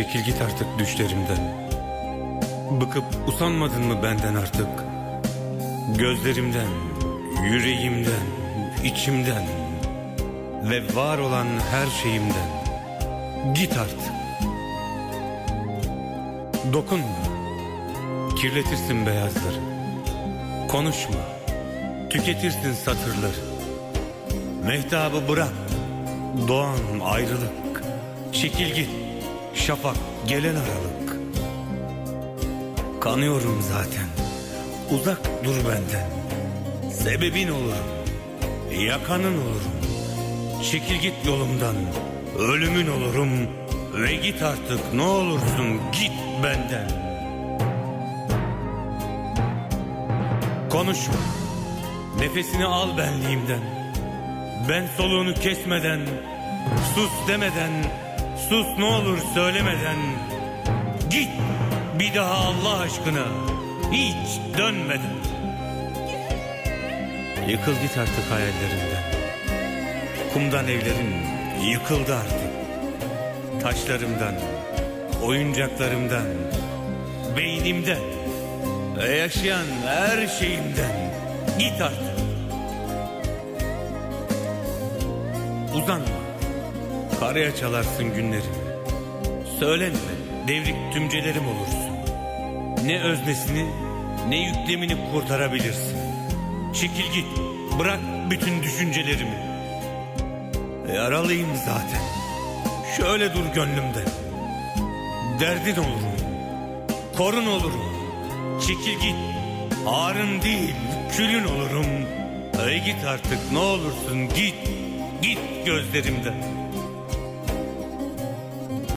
Çekil git artık düşlerimden. Bıkıp usanmadın mı benden artık? Gözlerimden, yüreğimden, içimden ve var olan her şeyimden. Git artık. Dokunma. Kirletirsin beyazları. Konuşma. Tüketirsin satırları. Mehtabı bırak. Doğan ayrılık. Çekil git. Şafak gelen aralık. Kanıyorum zaten. Uzak dur benden. Sebebin olurum. Yakanın olurum. Çekil git yolumdan. Ölümün olurum. Ve git artık ne olursun git benden. Konuşma. Nefesini al benliğimden. Ben soluğunu kesmeden, sus demeden, sus ne olur söylemeden. Git bir daha Allah aşkına hiç dönmeden. Yıkıl git artık hayallerinden. Kumdan evlerin yıkıldı artık. Taşlarımdan, oyuncaklarımdan, beynimden, ve yaşayan her şeyimden git artık. Uzanma, karaya çalarsın günlerimi. Söylenme, devrik tümcelerim olursun. Ne öznesini ne yüklemini kurtarabilirsin. Çekil git, bırak bütün düşüncelerimi. Yaralıyım zaten. Şöyle dur gönlümde. Derdin olurum. Korun olurum. Çekil git. Harın değil, külün olurum. Ay git artık ne olursun git. Git gözlerimden.